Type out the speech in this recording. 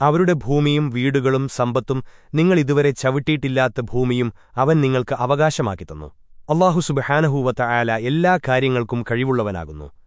അവരുടെ ഭൂമിയും വീടുകളും സമ്പത്തും നിങ്ങൾ ഇതുവരെ ചവിട്ടിയിട്ടില്ലാത്ത ഭൂമിയും അവൻ നിങ്ങൾക്ക് അവകാശമാക്കി തന്നു. അള്ളാഹു സുബഹാനഹൂവത്ത ആല എല്ലാ കാര്യങ്ങൾക്കും കഴിവുള്ളവനാകുന്നു.